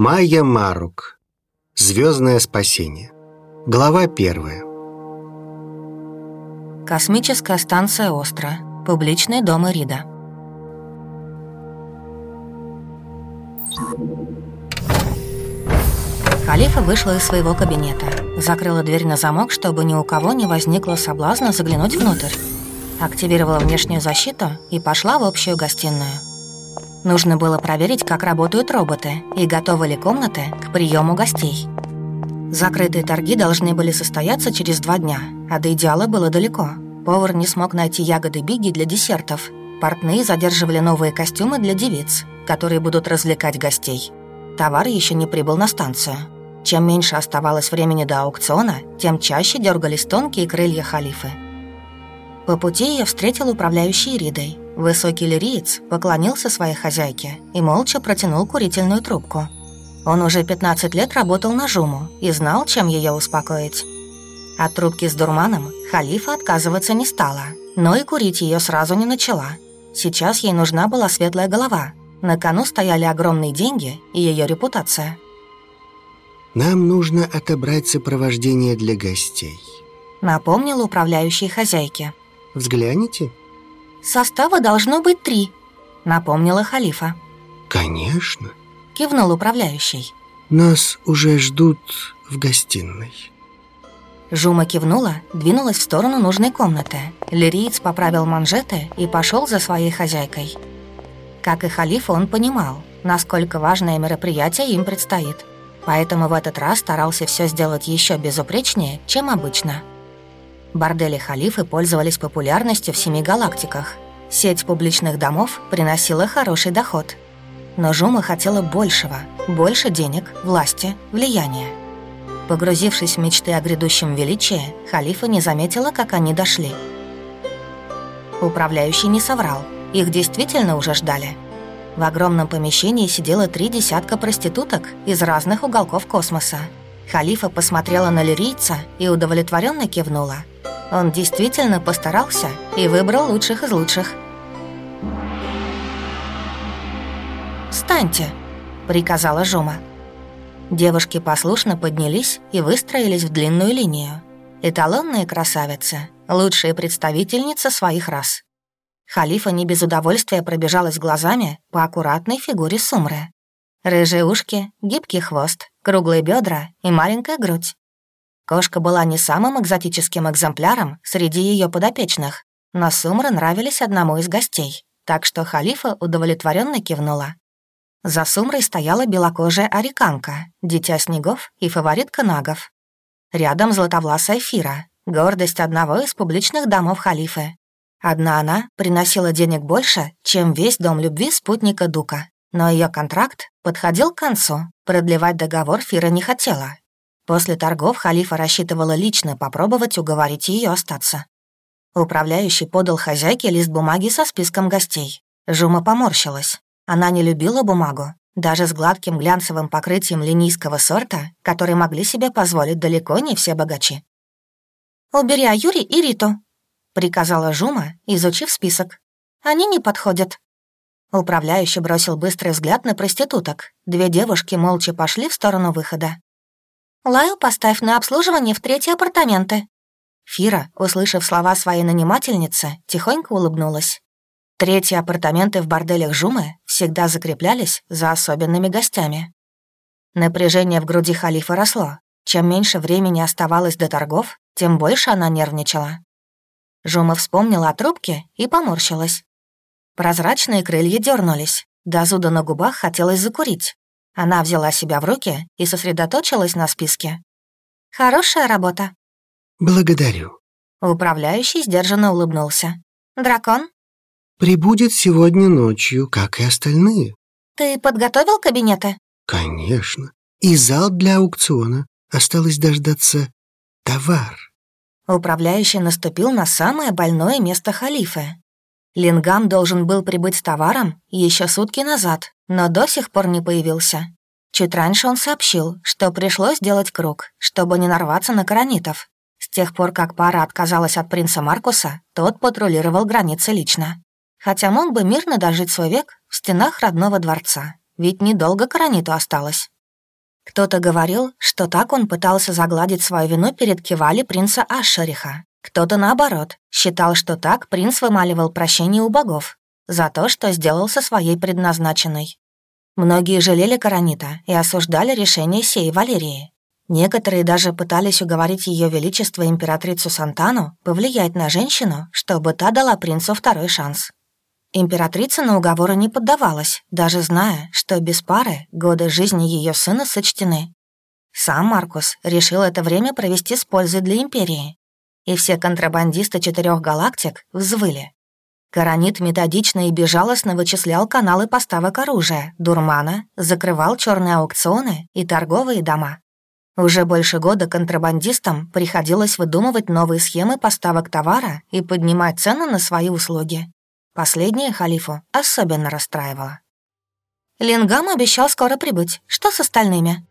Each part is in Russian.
Майя Марук. Звездное спасение. Глава первая. Космическая станция Остра. Публичный дом Ирида. Халифа вышла из своего кабинета, закрыла дверь на замок, чтобы ни у кого не возникло соблазна заглянуть внутрь. Активировала внешнюю защиту и пошла в общую гостиную. Нужно было проверить, как работают роботы и готовы ли комнаты к приему гостей. Закрытые торги должны были состояться через два дня, а до идеала было далеко. Повар не смог найти ягоды биги для десертов. Портные задерживали новые костюмы для девиц, которые будут развлекать гостей. Товар еще не прибыл на станцию. Чем меньше оставалось времени до аукциона, тем чаще дергались тонкие крылья халифы. По пути ее встретил управляющий Ридой. Высокий лириец поклонился своей хозяйке и молча протянул курительную трубку. Он уже 15 лет работал на Жуму и знал, чем ее успокоить. От трубки с дурманом халифа отказываться не стала, но и курить ее сразу не начала. Сейчас ей нужна была светлая голова. На кону стояли огромные деньги и ее репутация. Нам нужно отобрать сопровождение для гостей. Напомнила управляющей хозяйке. Взгляните. «Состава должно быть три», — напомнила халифа. Конечно. Кивнул управляющий. Нас уже ждут в гостиной. Жума кивнула, двинулась в сторону нужной комнаты. Лириец поправил манжеты и пошел за своей хозяйкой. Как и халифа, он понимал, насколько важное мероприятие им предстоит. Поэтому в этот раз старался все сделать еще безупречнее, чем обычно. Бордели халифы пользовались популярностью в семи галактиках. Сеть публичных домов приносила хороший доход. Но Жума хотела большего, больше денег, власти, влияния. Погрузившись в мечты о грядущем величии, халифа не заметила, как они дошли. Управляющий не соврал, их действительно уже ждали. В огромном помещении сидело три десятка проституток из разных уголков космоса. Халифа посмотрела на лирийца и удовлетворенно кивнула. Он действительно постарался и выбрал лучших из лучших. «Встаньте!» — приказала Жума. Девушки послушно поднялись и выстроились в длинную линию. Эталонные красавицы, лучшие представительницы своих рас. Халифа не без удовольствия пробежалась глазами по аккуратной фигуре Сумры. Рыжие ушки, гибкий хвост, круглые бедра и маленькая грудь. Кошка была не самым экзотическим экземпляром среди ее подопечных, но Сумры нравились одному из гостей, так что Халифа удовлетворенно кивнула. За Сумрой стояла белокожая ариканка, дитя снегов и фаворитка нагов. Рядом златовласая Фира, гордость одного из публичных домов халифы. Одна она приносила денег больше, чем весь дом любви спутника Дука. Но ее контракт подходил к концу, продлевать договор Фира не хотела. После торгов халифа рассчитывала лично попробовать уговорить ее остаться. Управляющий подал хозяйке лист бумаги со списком гостей. Жума поморщилась. Она не любила бумагу, даже с гладким глянцевым покрытием линийского сорта, который могли себе позволить далеко не все богачи. «Убери Аюри и Риту», — приказала Жума, изучив список. «Они не подходят». Управляющий бросил быстрый взгляд на проституток. Две девушки молча пошли в сторону выхода. «Лаю поставь на обслуживание в третьи апартаменты». Фира, услышав слова своей нанимательницы, тихонько улыбнулась. Третьи апартаменты в борделях Жумы всегда закреплялись за особенными гостями. Напряжение в груди халифа росло. Чем меньше времени оставалось до торгов, тем больше она нервничала. Жума вспомнила о трубке и поморщилась. Прозрачные крылья дернулись. До зуда на губах хотелось закурить. Она взяла себя в руки и сосредоточилась на списке. «Хорошая работа». Благодарю. Управляющий сдержанно улыбнулся. «Дракон?» Прибудет сегодня ночью, как и остальные. «Ты подготовил кабинеты?» Конечно. И зал для аукциона. Осталось дождаться товар. Управляющий наступил на самое больное место халифы. Лингам должен был прибыть с товаром еще сутки назад, но до сих пор не появился. Чуть раньше он сообщил, что пришлось делать круг, чтобы не нарваться на коронитов. С тех пор, как пара отказалась от принца Маркуса, тот патрулировал границы лично хотя мог бы мирно дожить свой век в стенах родного дворца, ведь недолго Караниту осталось. Кто-то говорил, что так он пытался загладить свою вину перед Кивали принца Ашшариха. Кто-то, наоборот, считал, что так принц вымаливал прощение у богов за то, что сделал со своей предназначенной. Многие жалели Каранита и осуждали решение сей Валерии. Некоторые даже пытались уговорить Ее Величество императрицу Сантану повлиять на женщину, чтобы та дала принцу второй шанс. Императрица на уговоры не поддавалась, даже зная, что без пары годы жизни ее сына сочтены. Сам Маркус решил это время провести с пользой для Империи. И все контрабандисты четырех галактик взвыли. Коронит методично и безжалостно вычислял каналы поставок оружия, дурмана, закрывал черные аукционы и торговые дома. Уже больше года контрабандистам приходилось выдумывать новые схемы поставок товара и поднимать цены на свои услуги. Последнее халифу особенно расстраивало. Лингам обещал скоро прибыть. Что с остальными?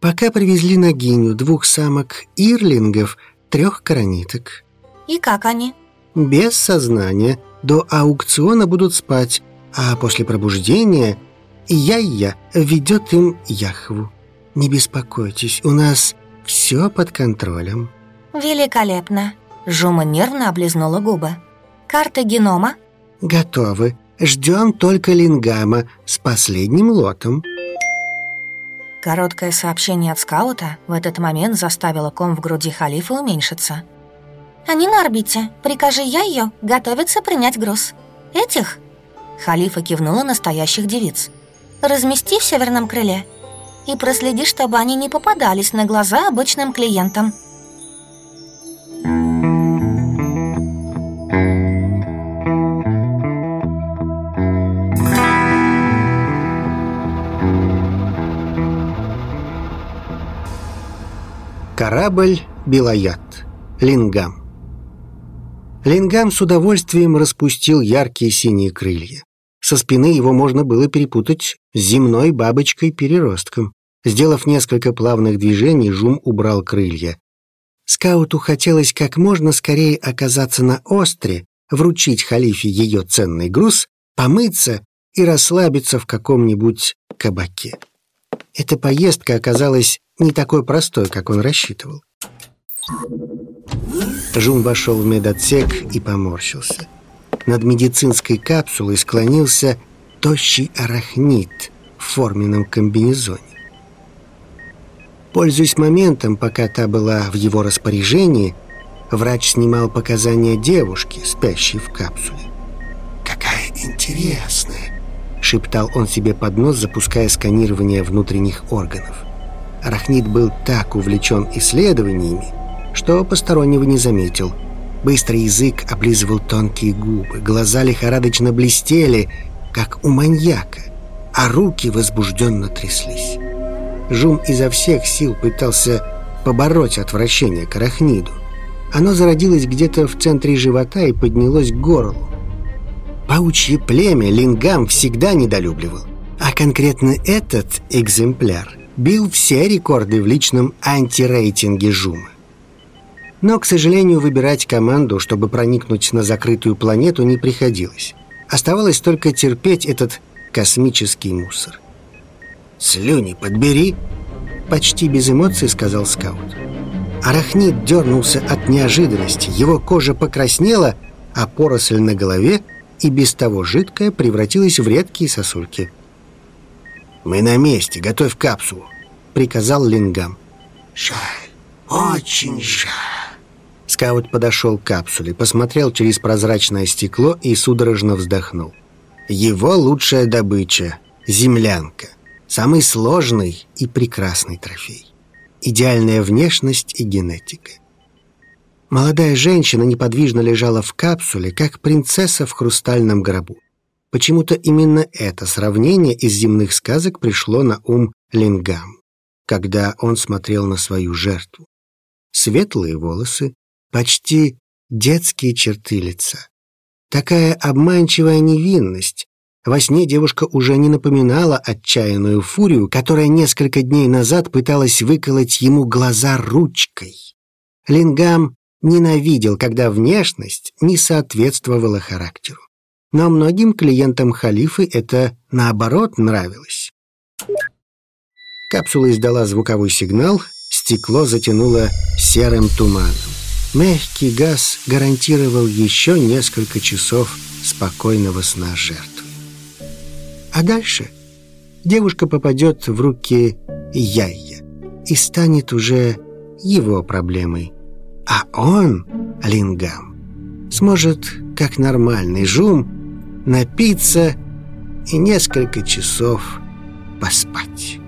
Пока привезли на Гиню двух самок ирлингов, трех корониток. И как они? Без сознания. До аукциона будут спать, а после пробуждения я-я ведет им Яхву. Не беспокойтесь, у нас все под контролем. Великолепно. Жума нервно облизнула губы. Карта генома? Готовы. Ждем только Лингама с последним лотом. Короткое сообщение от скаута в этот момент заставило ком в груди халифа уменьшиться. «Они на орбите. Прикажи я ее готовиться принять груз. Этих?» Халифа кивнула настоящих девиц. «Размести в северном крыле и проследи, чтобы они не попадались на глаза обычным клиентам. Корабль «Белоят». Лингам. Лингам с удовольствием распустил яркие синие крылья. Со спины его можно было перепутать с земной бабочкой-переростком. Сделав несколько плавных движений, Жум убрал крылья. Скауту хотелось как можно скорее оказаться на остре, вручить халифе ее ценный груз, помыться и расслабиться в каком-нибудь кабаке. Эта поездка оказалась не такой простой, как он рассчитывал. Жум вошел в медотсек и поморщился. Над медицинской капсулой склонился тощий арахнит в форменном комбинезоне. Пользуясь моментом, пока та была в его распоряжении, врач снимал показания девушки, спящей в капсуле. «Какая интересная!» — шептал он себе под нос, запуская сканирование внутренних органов. Арахнит был так увлечен исследованиями, что постороннего не заметил — Быстрый язык облизывал тонкие губы, глаза лихорадочно блестели, как у маньяка, а руки возбужденно тряслись. Жум изо всех сил пытался побороть отвращение к арахниду. Оно зародилось где-то в центре живота и поднялось к горлу. Паучье племя Лингам всегда недолюбливал, а конкретно этот экземпляр бил все рекорды в личном антирейтинге Жума. Но, к сожалению, выбирать команду, чтобы проникнуть на закрытую планету, не приходилось. Оставалось только терпеть этот космический мусор. «Слюни подбери!» Почти без эмоций сказал скаут. Арахнит дернулся от неожиданности. Его кожа покраснела, а поросль на голове и без того жидкая превратилась в редкие сосульки. «Мы на месте, готовь капсулу», — приказал Лингам. «Жаль, очень жаль». Скаут подошел к капсуле, посмотрел через прозрачное стекло и судорожно вздохнул. Его лучшая добыча — землянка. Самый сложный и прекрасный трофей. Идеальная внешность и генетика. Молодая женщина неподвижно лежала в капсуле, как принцесса в хрустальном гробу. Почему-то именно это сравнение из земных сказок пришло на ум Лингам, когда он смотрел на свою жертву. Светлые волосы, почти детские черты лица. Такая обманчивая невинность. Во сне девушка уже не напоминала отчаянную фурию, которая несколько дней назад пыталась выколоть ему глаза ручкой. Лингам ненавидел, когда внешность не соответствовала характеру. Но многим клиентам халифы это, наоборот, нравилось. Капсула издала звуковой сигнал, стекло затянуло серым туманом. Мягкий газ гарантировал еще несколько часов спокойного сна жертвы. А дальше девушка попадет в руки Яйя и станет уже его проблемой. А он, Лингам, сможет, как нормальный жум, напиться и несколько часов поспать.